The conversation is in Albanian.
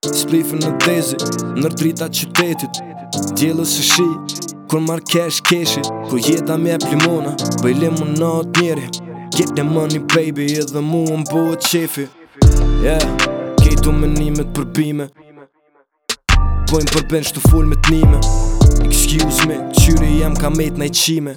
Splifin e ndezi, nën dritat e qytetit Diellin s'e shi, kur marr cash keshi Kur jeta m'jep limona, bëj limon atë njeri Get the money baby, edhe mu më bëhet qefi Yeah, krejt mendimet për bime Pojnë për bench të full me t'nime Excuse me, qyri jam ka met n'ni qime